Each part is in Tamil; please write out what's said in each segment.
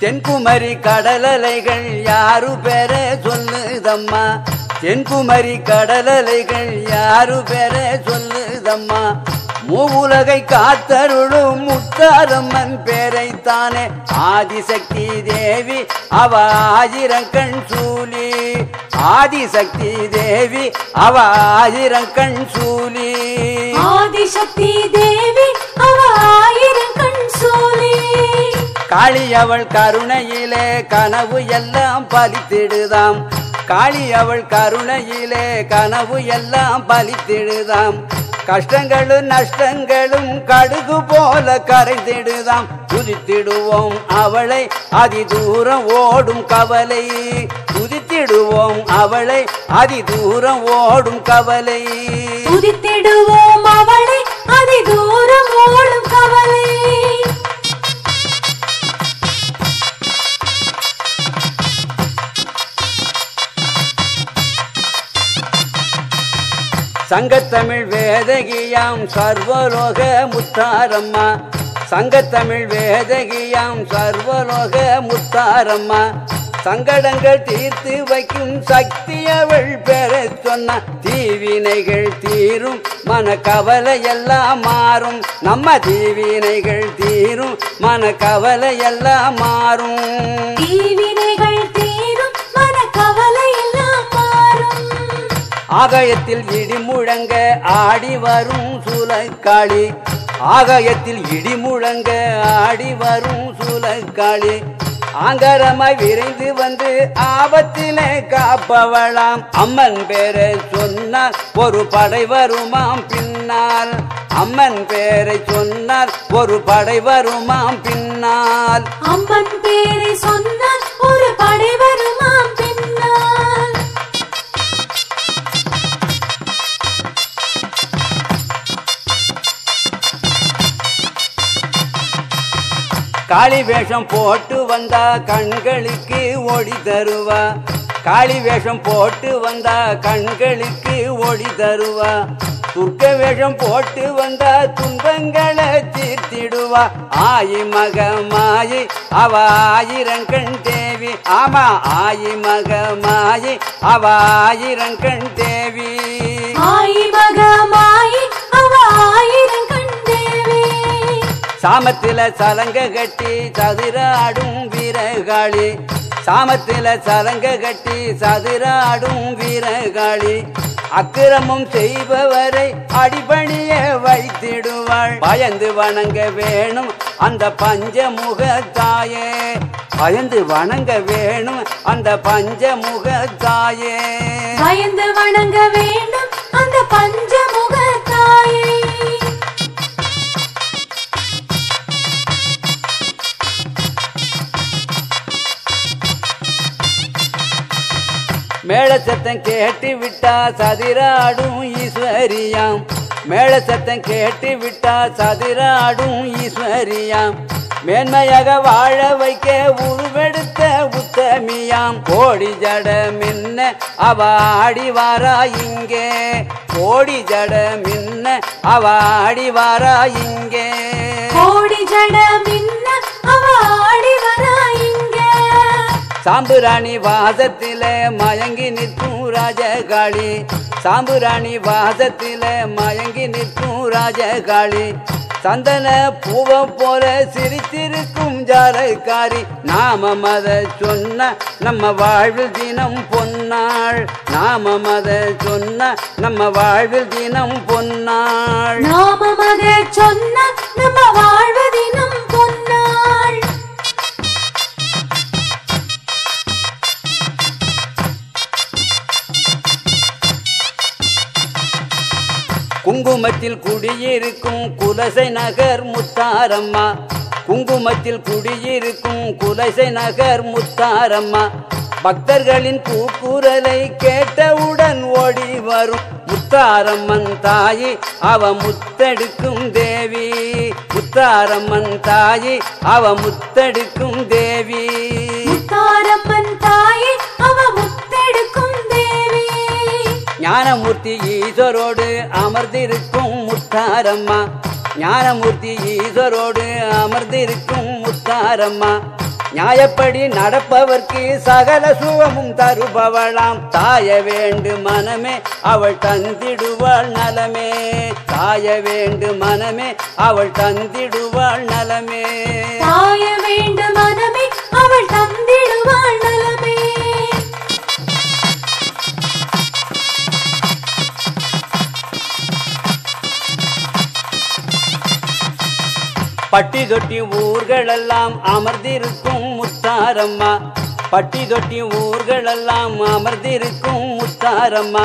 தென்குமரி கடலலைகள் யாரு பேர சொல்லுதம்மா? தென்குமரி கடலலைகள் யாரு பேர சொல்லுதம்மா? மூவுலகை காத்தருளும் முத்தாரம்மன் பேரைத்தானே. ஆதிசக்தி தேவி அவ ஆயிரங்கண் சூலி. ஆதிசக்தி தேவி அவ ஆயிரங்கண் சூலி. ஆதிசக்தி தேவி காளி அவள் கருணையிலே கனவு எல்லாம் பலித்திடுதாம். காளி அவள் கருணையிலே கனவு எல்லாம் பலித்திடுதாம். கஷ்டங்களும் நஷ்டங்களும் கடுகு போல கரைந்திடுதாம். குதித்திடுவோம் அவளை அதி தூரம் ஓடும் கவலை. குதித்திடுவோம் அவளை அதி தூரம் ஓடும் கவலை. குதித்திடுவோம் அவளை அதி தூரம் ஓடும் கவலை. சங்கத்தமிழ் வேதகியாம் சர்வலோக முத்தாரம்மா. சங்கத்தமிழ் வேதகியாம் சர்வலோக முத்தாரம்மா. சங்கடங்கள் தீர்த்து வைக்கும் சக்தி அவள் பெற சொன்ன. தீவினைகள் தீரும் மன கவலை எல்லாம் மாறும். நம்ம தீவினைகள் தீரும் மன கவலை எல்லாம் மாறும். தீவினை ஆகாயத்தில் இடி முழங்க ஆடி வரும் சூலக்காளி. ஆகாயத்தில் இடி முழங்க ஆடி வரும் சூலக்காளி. ஆங்கரமாய் விரைந்து வந்து ஆபத்திலே காப்பவளாம். அம்மன் பேரை சொன்னால் ஒரு படை வருமாம் பின்னால். அம்மன் பேரை சொன்னால் ஒரு படை வருமாம் பின்னால். அம்மன் பேரை சொன்னால் ஒரு படை வருமாம் காளி வேஷம் போட்டு வந்தா கண்களுக்கு ஒளி தருவா. காளி வேஷம் போட்டு வந்தா கண்களுக்கு ஒளி தருவா. துர்க்க வேஷம் போட்டு வந்தா துன்பங்களை தீர்த்திடுவா. ஆயி மகமாயி அவ ஆயிரங்கண் தேவி. ஆமா ஆயி மகமாயி அவ ஆயிரங்கண் தேவி. ஆயி மகமாயி சாமத்தில சலங்க கட்டி சதுராடும் வீரகாளி சாமத்தில சலங்க கட்டி சதுராடும் வீரகாளி அக்கிரமம் செய்பவரை அடிபணிய வைத்திடுவாள். பயந்து வணங்க வேணும் அந்த பஞ்சமுக தாயே பயந்து வணங்க வேணும் அந்த பஞ்சமுக தாயே பயந்து வணங்க வேண்டும் அந்த பஞ்சமுக மேள சத்தம் கேட்டு விட்டா சதிராடும் ஈஸ்வரியாம். மேள சத்தம் கேட்டு விட்டா சதிராடும் ஈஸ்வரியாம். மேன்மையாக வாழ வைக்க உருவெடுத்த உத்தமியாம். கோடி ஜட மின்ன அவ ஆடி இங்கே? கோடி ஜட மின்ன அவ ஆடி இங்கே? கோடி ஜட மின்ன அவ ஆடி சாம்புராணி வாசத்தில மயங்கி நிற்கும் ராஜகாளி. சாம்புராணி வாசத்தில மயங்கி நிற்கும் ராஜகாளி. சந்தன பூவ போல சிரித்திருக்கும் ஜாரக்காரி நாம மத சொன்ன நம்ம வாழ்வில் தினம் பொன்னாள். நாம மத சொன்ன நம்ம வாழ்வில் தினம் பொன்னாள். நாம மத சொன்ன நம்ம வாழ்வு தினம் குங்குமத்தில் குடியிருக்கும் குலசை நகர் முத்தாரம்மா. குங்குமத்தில் குடியிருக்கும் குலசை நகர் முத்தாரம்மா. பக்தர்களின் கூக்குரலை கேட்டவுடன் ஓடி வரும் முத்தாரம்மன் தாயி அவ முத்தெடுக்கும் தேவி. முத்தாரம்மன் தாயி அவ முத்தெடுக்கும் தேவி. ஞானமூர்த்தி ஈஸ்வரோடு அமர்ந்திருக்கும் முத்தாரம்மா. ஞானமூர்த்தி ஈஸ்வரோடு அமர்ந்திருக்கும் முத்தாரம்மா. நியாயப்படி நடப்பவர்க்கு சகல சுகமும் தருபவளாம். தாய வேண்டு மனமே அவள் தந்திடுவாள் நலமே. தாய வேண்டு மனமே அவள் தந்திடுவாள் நலமே. தாய வேண்டு பட்டி தொட்டி ஊர்களெல்லாம் அமர்ந்திருக்கும் முத்தாரம்மா. பட்டி தொட்டி ஊர்களெல்லாம் அமர்ந்திருக்கும் முத்தாரம்மா.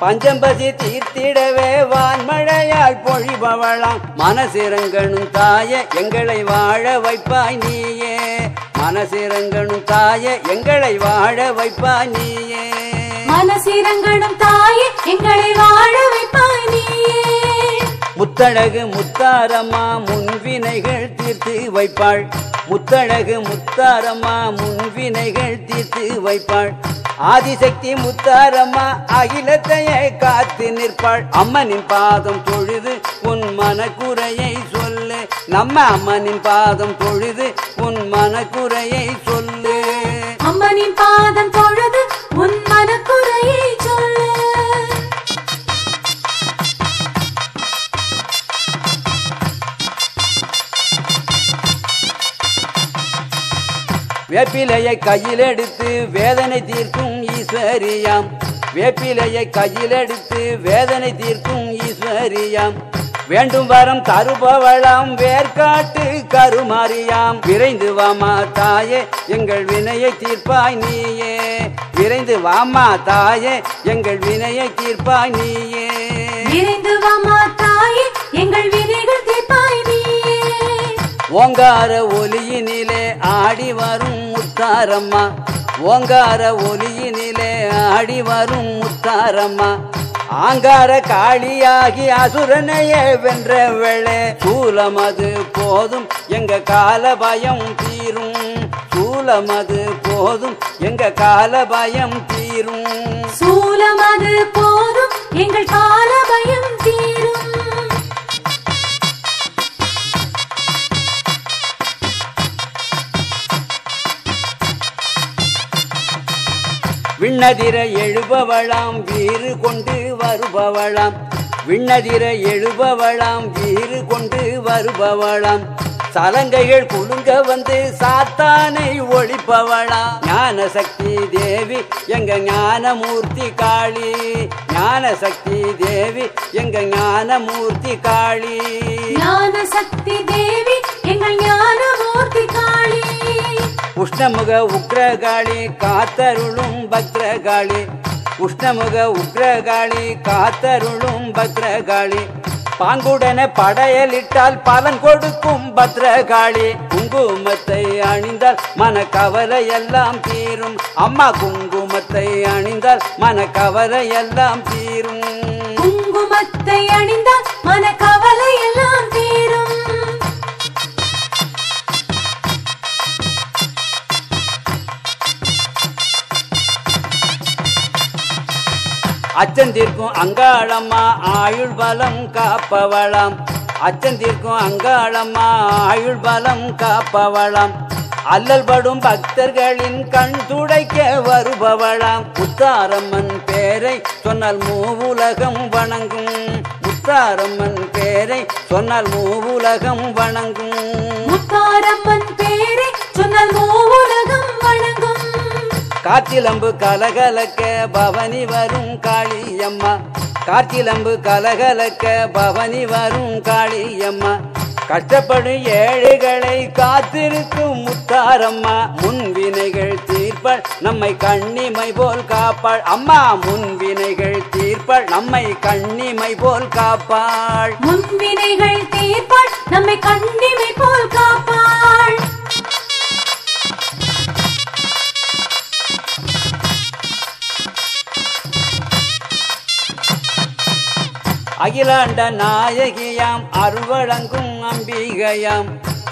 பஞ்சம்பதி தீர்த்திடவே வான்மழையால் பொழிபவளாம். மனசிறங்கணும் தாய எங்களை வாழ வைப்பாய் நீயே. மனசிறங்கணும் தாய எங்களை வாழ வைப்பாய் நீயே. மனசிரங்கணும் தாய எங்களை வாழ வைப்பாய் நீயே. முத்தழகு முத்தாரம்மா முன்வினைகள் தீர்த்து வைப்பாள். முத்தழகு முத்தாரம்மா முன்வினைகள் தீர்த்து வைப்பாள். ஆதிசக்தி முத்தாரம்மா அகிலத்தையே காத்து நிற்பாள். அம்மனின் பாதம் தொழுது உன் மனக்குறையை சொல்லு. நம்ம அம்மனின் பாதம் தொழுது உன் மனக்குறையை சொல்லு. அம்மனின் பாதம் தொழுது உன் மனக்குறையை வேப்பிலையை கையில் எடுத்து வேதனை தீர்க்கும் ஈஸ்வரியாம். வேப்பிலையை கையில் எடுத்து வேதனை தீர்க்கும் ஈஸ்வரியாம். வேண்டும் வரம் தருபவளாம் வேர்க்காட்டு கருமாரியாம். விரைந்து வாமா தாயே எங்கள் வினையை தீர்ப்பாய் நீயே. விரைந்து வாமா தாயே எங்கள் வினையை தீர்ப்பாய் நீயே. விரைந்து வாமா தாயே எங்கள் வினைகள் தீர்ப்பாய் நீயே. ஓங்கார ஒலியினிலே ஆடி வரும் முத்தாரம்மா. ஓங்கார ஒலியினிலே ஆடி வரும் முத்தாரம்மா. ஆங்கார காளியாகி அசுரனையே வென்ற வென்றவளே. சூலமது போதும் எங்க கால பயம் தீரும். சூலமது போதும் எங்க கால பயம் தீரும். சூலமது போதும் எங்கள் கால பயம் தீரும். விண்ணதிர எழுபவளாம் வீறு கொண்டு வருபவளாம். விண்ணதிர எழுபவளாம் வீறு கொண்டு வருபவளாம். சலங்கைகள் குலுங்க வந்து சாத்தானை ஒழிப்பவளா ஞான சக்தி தேவி எங்க ஞானமூர்த்தி காளி. ஞான சக்தி தேவி எங்க ஞானமூர்த்தி காளி. ஞான சக்தி தேவி எங்க ஞானமூர்த்தி காளி. உஷ்ணமுக உக்ரகாளி காத்தருளும் பத்ரகாளி உஷ்ணமுக உக்ரகாளி காத்தருளும் பத்ரகாளி பாங்குடன படையலிட்டால் பலன் கொடுக்கும் பத்ரகாளி குங்குமத்தை அணிந்தால் மன கவலை எல்லாம் தீரும் அம்மா குங்குமத்தை அணிந்தால் மன கவலை எல்லாம் தீரும் குங்குமத்தை அணிந்தால் அச்சந்திருக்கும் அங்காளம்மா ஆயுள் பலம் காப்பவளாம். அச்சந்திருக்கும் அங்காளம்மா ஆயுள் பலம் காப்பவளாம். அல்லல் படும் பக்தர்களின் கண் துடைக்க வருபவளாம். முத்தாரம்மன் பேரை சொன்னால் மூவுலகம் வணங்கும். முத்தாரம்மன் பேரை சொன்னால் மூவுலகம் வணங்கும். முத்தாரம்மன் பேரை சொன்னால் மூவுலகம் வணங்கும். காற்றிலம்பு கலகலக்க பவனி வரும் காளியம்மா. காற்றிலம்பு கலகலக்க பவனி வரும் காளியம்மா. கஷ்டப்படும் ஏழைகளை காத்திருக்கும் முத்தாரம்மா. முன்வினைகள் தீர்ப்பள் நம்மை கண்ணிமை போல் காப்பாள். அம்மா முன்வினைகள் தீர்ப்பள் நம்மை கண்ணிமை போல் காப்பாள். முன்வினைகள் தீர்ப்பள் நம்மை கண்ணிமை போல் காப்பாள். அகிலாண்ட நாயகியாம் அருள்வழங்கும் அம்பிகையாம்.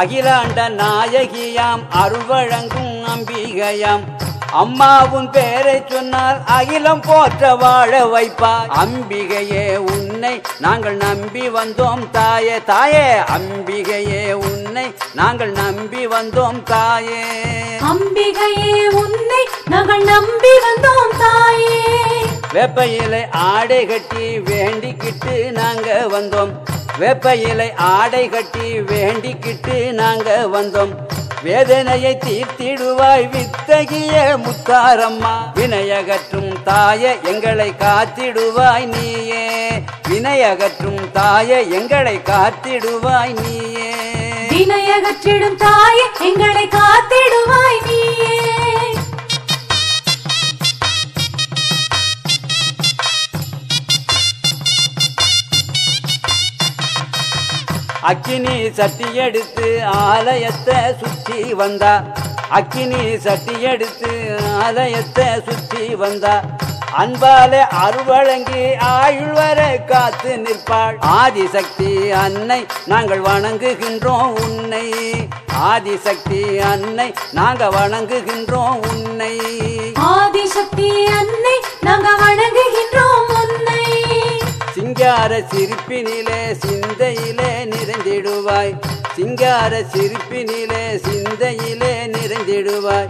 அகிலாண்ட நாயகியாம் அருள்வழங்கும் அம்பிகையாம். அம்மாவும் பேரை சொன்னால் அகிலம் போற்ற வாழ வைப்பாய் அம்பிகையே உன்னை நாங்கள் நம்பி வந்தோம் தாயே தாயே. அம்பிகையே உன்னை நாங்கள் நம்பி வந்தோம் தாயே. அம்பிகையே உன்னை நாங்கள் நம்பி வந்தோம் தாயே. வேப்ப இலை ஆடை கட்டி வேண்டிக்கிட்டு நாங்க வந்தோம். வேப்ப இலை ஆடை கட்டி வேண்டிக்கிட்டு நாங்க வந்தோம். வேதனையை தீர்த்திடுவாய் வித்தகிய முத்தாரம்மா. வினையகற்றும் தாய எங்களை காத்திடுவாய் நீயே. வினையகற்றும் தாய எங்களை காத்திடுவாய் நீயே. வினையகற்றிடும் தாய எங்களை காத்திடுவாய் நீயே. அக்கினி சட்டி எடுத்து ஆலயத்தை சுற்றி வந்தா. அக்கினி சட்டி எடுத்து ஆலயத்தை சுற்றி வந்தா. அன்பால அருவழங்கி ஆயுள் காத்து நிற்பாள். ஆதிசக்தி அன்னை நாங்கள் வணங்குகின்றோம் உன்னை. ஆதிசக்தி அன்னை நாங்க வணங்குகின்றோம் உன்னை. ஆதிசக்தி அன்னை நாங்க வணங்குகின்றோம் சிங்கார சிரிப்பினிலே சிந்தையிலே நிறைந்திடுவாய். சிங்கார சிரிப்பினிலே சிந்தையிலே நிறைந்திடுவாய்.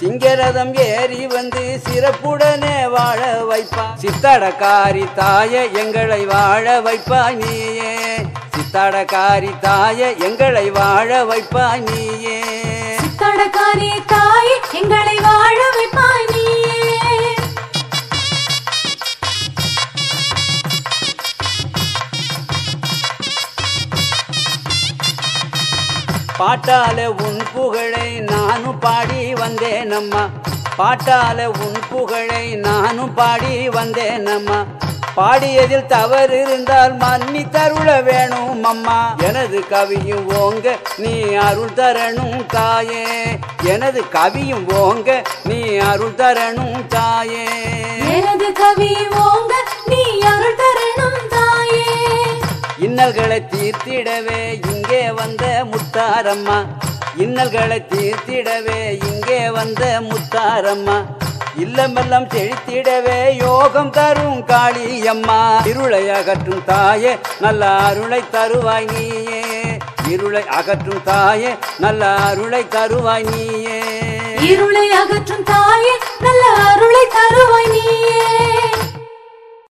சிங்கரதம் ஏறி வந்து சிறப்புடனே வாழ வைப்பா சித்தடக்காரி தாய எங்களை வாழ வைப்பா நீயே. சித்தடக்காரி தாய எங்களை வாழ வைப்பா நீயே. சித்தடக்காரி தாய் எங்களை வாழ வைப்பா பாட்டால உன் புகழை நானும் பாடி வந்தேன் அம்மா பாட்டால உன் புகழை நானும் பாடி வந்தேன் அம்மா பாடியதில் தவறு இருந்தால் மன்னி தருள வேணும் அம்மா எனது கவியும் ஓங்க நீ அருள் தரணும் தாயே. எனது கவியும் ஓங்க நீ அருள் தரணும் தாயே. எனது கவியும் ஓங்க நீ அருள் தரணும் இன்னல்களை தீர்த்திடவே இங்கே வந்த முத்தாரம்மா. இன்னல்களை தீர்த்திடவே இங்கே வந்த முத்தாரம்மா. இல்லமெல்லாம் செழித்திடவே யோகம் தரும் காளியம்மா. இருளை அகற்றும் தாயே நல்ல அருளை தருவாய் நீயே. இருளை அகற்றும் தாயே நல்ல அருளை தருவாய் நீயே. இருளை அகற்றும் தாயே நல்ல